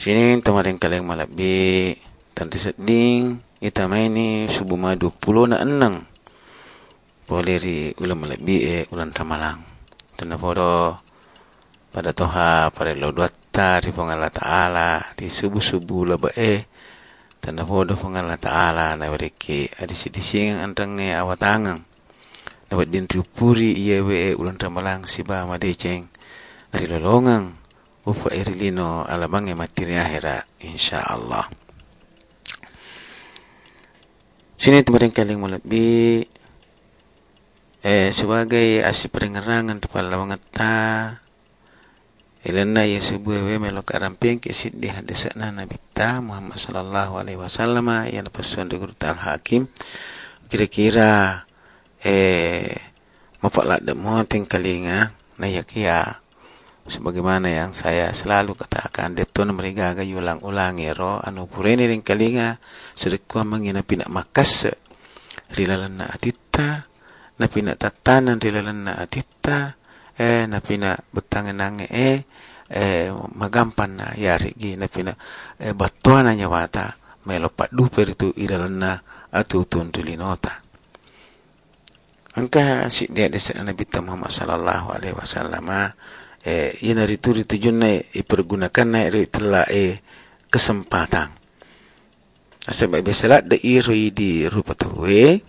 Sini tamarin kaleng malabi tanti seding ita maini subuh madu pulau na enang. Boleh ri ulam malabi e ulan ramalang. Tanda foto pada toha pada lo duatta ri pongala ta'ala di subuh-subuh laba e. Tanda foto pongala ta'ala na wariki adi sidising antange awatangang. Dapat din puri iya we ulan ramalang siba madeceng. Dari lolongang ufa irilino alamange matiri akhira insyaallah. Sini kemarin kaling bi eh sebagai asi perengerangan kepala wangata Ilana ya sebuah we melok aramping kisit di hadisana Nabi ta Muhammad sallallahu alaihi wasallam yang pesan di al hakim. Kira-kira eh mapak demo tingkalinga na yakia sebagaimana yang saya selalu katakan deton mereka aga ulang-ulang ero anu pureni ring kalinga sedekwa mangina pina makas rilalan na atita na pina tatanan rilalan na atita eh na pina betangenange eh eh magampan na yari gi na pina eh batuana nyawata melopat duper itu ilalan na atutun tulinota angka si dia desa Nabi Muhammad sallallahu alaihi wasallam eh, ina ritu ritu junna ipergunakan na ri telah eh, kesempatan. Asal baik salat da iri di rupa tuwe.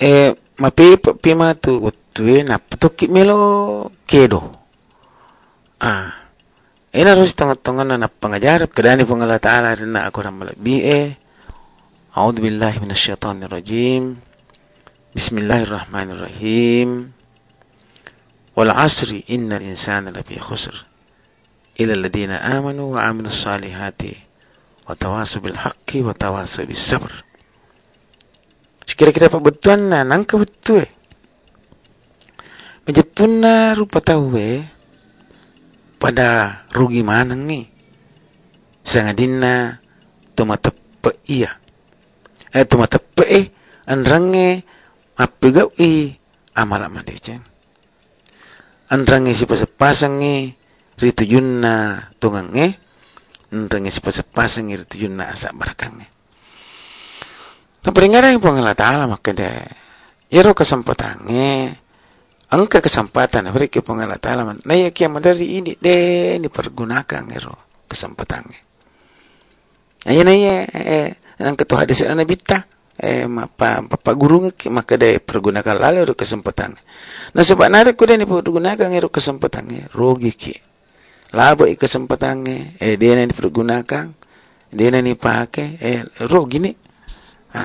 Eh, mapi pima tu tuwe na patuki melo kedo. Ah, ina harus tengah-tengah na pengajar kedani pengala ta'ala rina aku ramal bi'e. A'udzu billahi minasyaitonir rajim. Bismillahirrahmanirrahim wal asri innal insana lafi khusr ila alladhina amanu wa amilus salihati wa tawasaw bil haqqi wa tawasaw bis sabr sekira-kira pabetuna nang kabetue eh. menjepuna rupa tawe eh, pada rugi manengi sangadina tumatepe iya. Eh tumatepe eh anrange apigawi eh, amala madeceng andrange si pasapasange ritu junna tungange andrange si pasapasange ritu junna asa barakange na peringara yang pangala ta'ala maka de yero kesempatange angka kesempatan. Beri ke pangala ta'ala. Na ya kia madari ini de ini pergunakan yero kesempatange ayo na ya eh ang ketua hadis na bita eh mapa papa guru maka de pergunakan lalu kesempatan. Na sebab narik ko din ipergunakan ero kesempatan rogi ki. Labo i kesempatan eh dia na dipergunakan, dia na pakai eh rogi ni. Ha.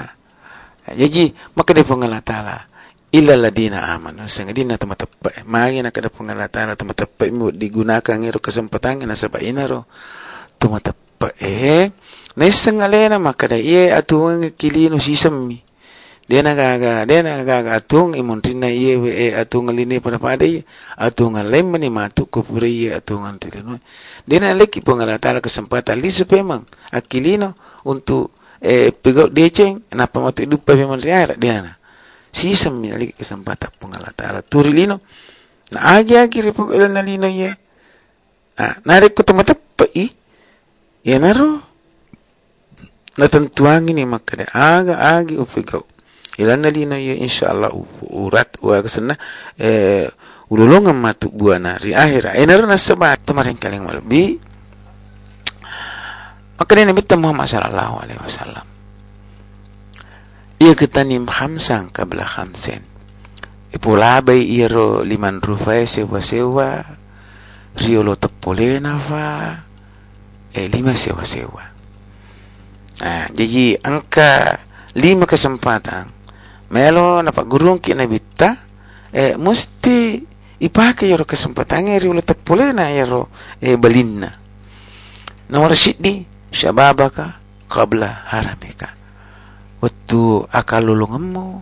Jadi maka dia pengala taala illa ladina amanu. Sanga dina tama tappa magi na kada pengala taala tama tappa digunakan ero kesempatan na sebab ina ro tama tappa eh na isang alena maka da iye atuang kilino sisam dia nagaga dia nagaga atung imontrina iye we e atung line pada pada iye atung lem mani matu kupure iye atung antilino dia na leki pengalatara kesempatan li sepemang akilino untuk eh pegau deceng napa matu hidup memang riara dia na. Si semi lagi kesempatan pengalatara turilino na agi agi ripo elana lino iye ah narik ko temata pa i ya naro na tentuang ini makanya aga agi upegau ilanna lino ye inshallah urat wa ke sana eh ululungan matu buana ri akhira enar na sabat kemarin kaleng malbi maka Nabi Muhammad sallallahu alaihi wasallam. Ia ketanim hamsang kabla hamsen ipula bai iro liman rufai sewa sewa riolo tepole nafa. Eh lima sewa sewa ah jadi angka lima kesempatan. Melo na pagurung ki na bitta eh musti ipake yaro kesempatannya ri ulah tepule na yaro eh balinna nomor siddi syababaka qabla haramika. Waktu akal lulungammu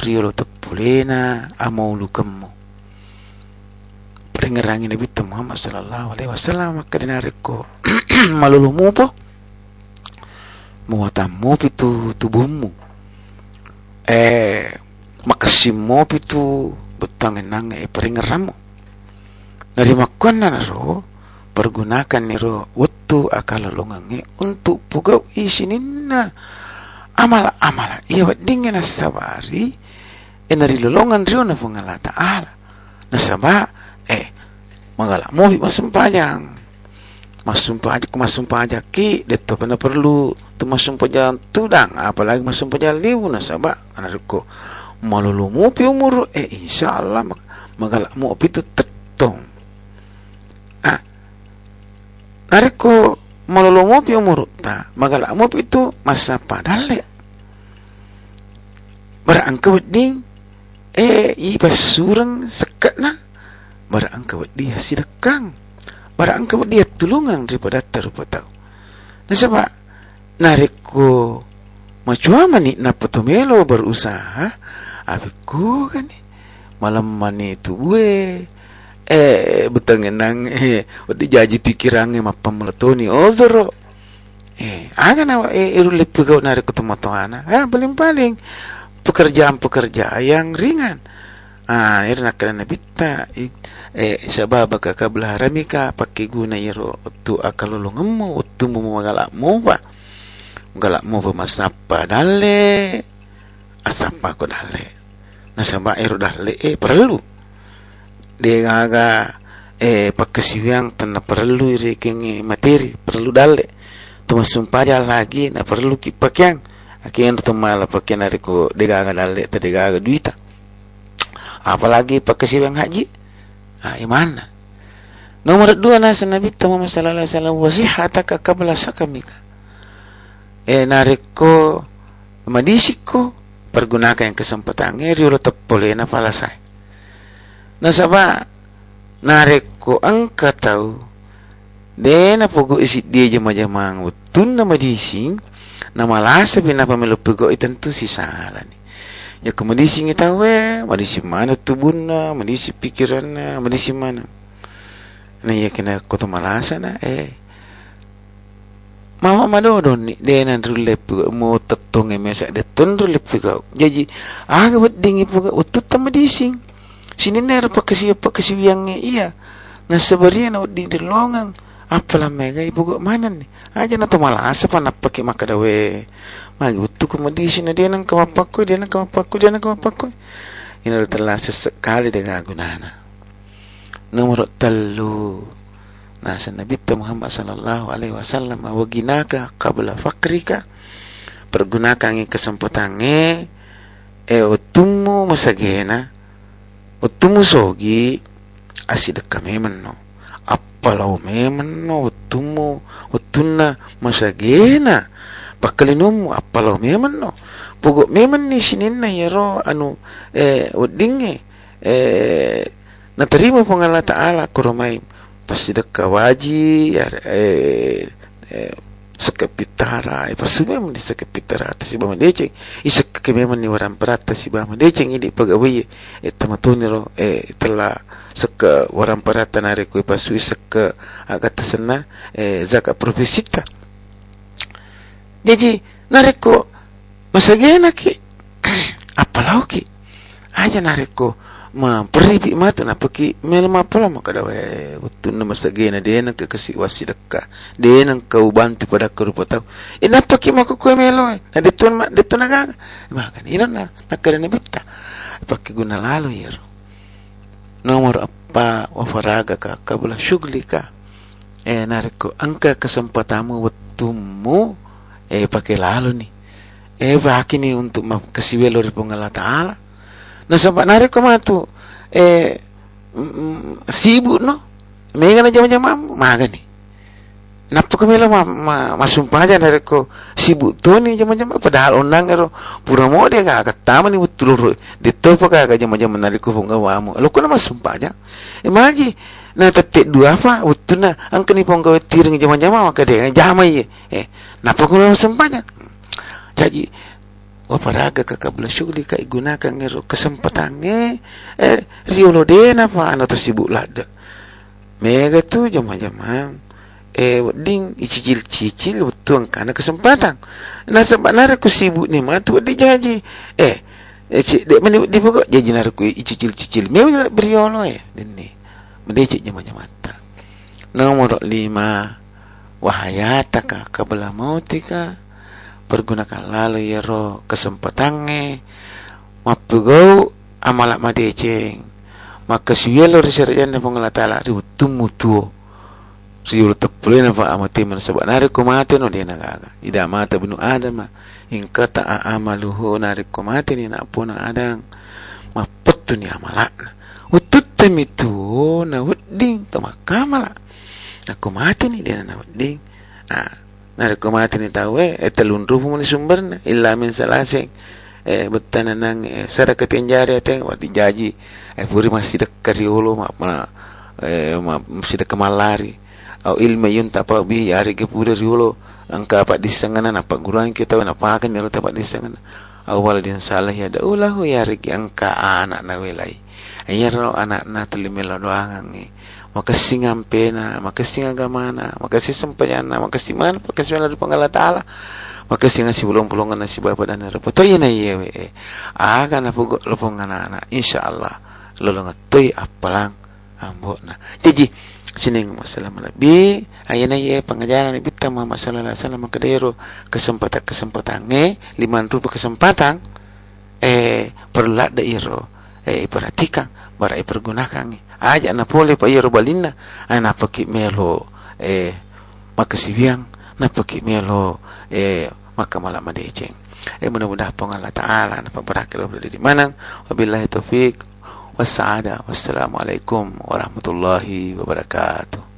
riolo tepulena amau lukemmu Peringerangi Nabi Muhammad sallallahu alaihi wasallam maka dinariko. Malulumu po muwatamu pitu tubuhmu. Eh makasimu pitu betangin nang e peringeramu dari makonna naro pergunakan niro waktu akal longange untuk pugau isininna amala amala iya wadingin asabari enari lolongan rio na fungala ta'ala nasaba eh magala mo masumpanyang masumpah masumpah aja. Ki deto pernah perlu. Tu masumpah jalan tudang apalagi masumpah jalan liu nasaba anarko malulu mo pi umur. Eh insyaallah magala mo pitu tetong. Ah. Nariko malulu mo pi umur. Ta magala mo pitu masa padale berangka wedding eh i basurang sekat na. Berangka wedding hasidakang barang dia tulungan daripada. Nah sebab nariko macua mani na potomelo berusaha. Abiku kan malam mani tu gue eh betengenang eh odi jaji pikirange mapam meletoni overo eh aga na eh iru lepu kau nariko tomatona eh paling paling pekerjaan-pekerjaan yang ringan irna bitta eh sababaka kabla haramika pakai guna iro tu akalolongemu tu mu magala mo ba magala mo ba masapa dale asapa ko dale nasaba iro dale eh perlu. De gaga eh pakasiwang tan perlu iri kengi materi perlu dale tuma sumpaja lagi na perlu ki pakyan akin to mala pakyan ariko de gaga dale ta de gaga duita apalagi yang haji? Ah iman nomor dua nasa Nabi Muhammad sallallahu alaihi wasallam wasihataka qabla sakamika. Eh nariko madisiko pergunakan yang kesempatan. Ngeri ulo tepole na falasai nasaba nariko angka tahu. Dena pogo isi dia jama-jama utun na madising na malasa binapa melupigo itantu si salah ni ya kemudian kita we madisi mana tubunna madisi pikiranna madisi mana. Na ya kena kota malasa na eh. Mama madodo ni de na rulep mo tatonge mesa de ton rulep ka jadi aga wedding ipu utut ta madising sini ner pa kasi pa kasi yang iya. Na sabariya na di longang apala mega ibu mana ni aja na to malasa pa na pake makadawe Magutu kumadisin na dia ng kamapako, dia ng kamapako, dia ng kamapako. Ina telah sesekali dengan gunana. Nomor telu. Nasa Nabi Muhammad sallallahu alaihi wasallam waginaka qabla fakrika. Pergunakan kesempatan e utumu masagena. Utumu sogi asidaka meman no. apalaumemanno wattunna masagena. Bakkalinomu apalaumemanno memen ni sininna yero anu eh, waddinge eh, na natarima pangala ta'ala koromaim. Pasidakka waji eh, eh, sakapi sekapitara e pasume mo di sekapitara ta si bama deceng isa ke memang ni waran parata si bama deceng ini pagawi e tamatuniro e telah seka waran parata nare ko pasu seka agata sana e zakat profesita jadi nareko masagena ki? Apalau ki? Aja nareko ma peribi mata na paki melma pala maka dawe. Betul na masagena dia nang kekasih wasi dekka dia nang kau bantu pada kerupa tahu. Ina paki maka kue melo na ditun ma ditun naga maka ina na nakare na bitta paki guna lalu ya nomor apa? Wafaraga ka kabla syuglika eh nareko angka kesempatanmu waktumu eh pakai lalu nih eh ni untuk kasih welo dari Allah Ta'ala nah sampai narik ke tu eh mm, sibuk no? Mega na jam-jam maga nih Napa kami lah ma, ma, masumpah aja dari ko sibuk tuh nih jam-jam padahal undang ero pura gak ketama nih betul di topo kagak jam-jam menarik ko bunga wamu lo kena masumpah aja. Emang lagi na tetek dua apa? Utuna angke ni pong gawe tiring jama-jama maka dia jama ye eh napa kulo sempatnya jadi waparaga kakabla syugli ka igunakan ngero kesempatannya eh riolo de napa ano tersibuk lada. Mega tu jama-jama eh ding icicil-cicil betul karena kesempatan. Nah ku sibuk ni mah tu di janji. Eh eh dek mana di pokok janji nara ku icicil-cicil mewah beriolo ya ini mendecik jama mata. Nomor lima, wahayataka kabla mautika pergunakan lalu ya roh kesempatannya mapugau amalak madeceng maka siyelo risarajan na pangala taala riutum mutuo siyelo tepulin na fa amati man sabak nari kumate no dia nagaga ida mata binu adam in kata amaluhu nari kumate ni na puna adang mapetu ni amalakna temitu na wedding to makamala aku mati ni dia na wedding ah na ko mati ni tawe e telun rupu ni sumberna illa min salasing eh betana nang eh, sara ketenjari teng wadi jaji eh puri masih dekat riolo ma ma eh ma masih dekat malari au ilmu yun tapa bi yari ke puri riolo angka apa disengana apa gurang kita na pakan yaro tapa disengana awal din salah ya daulahu yari angka anak na welai ayaro anak na telimelo doangan ni makasih ngampena makasih agamana makasih sempayana makasih mana makasih mana pangala taala. Makasih ngasih bulong bulongan nasi bapa dan rupa to yana yewe aga na pugo lopong anak insyaallah lolong toy apalang ambona jadi sining masalah malabi ayana ye pengajaran ibita Muhammad sallallahu alaihi wasallam kadero kesempatan kesempatan nge lima rupa kesempatan eh perlu ada iro eh perhatikan bara e pergunakan aja na pole pa iro balina ana paki melo eh makasibiang na paki melo eh maka malam madeceng eh mudah-mudahan pong Allah Ta'ala na pabarakil di mana. Wabillahi taufik wassaada wassalamualaikum warahmatullahi wabarakatuh